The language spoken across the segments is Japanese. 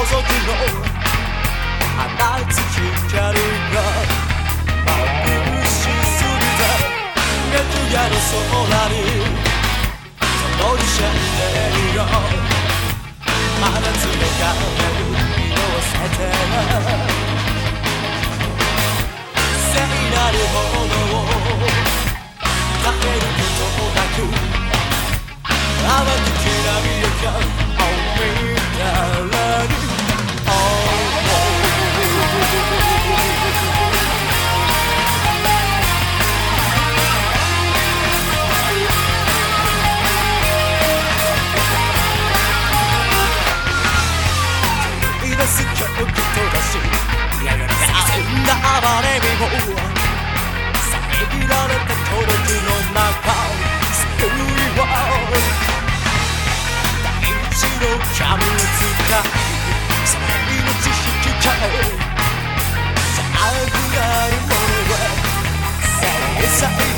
くの。放つ光が。眩しすぎて楽屋の空に。灯りシャンデリア真夏の画面色あせて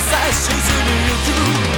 さ沈む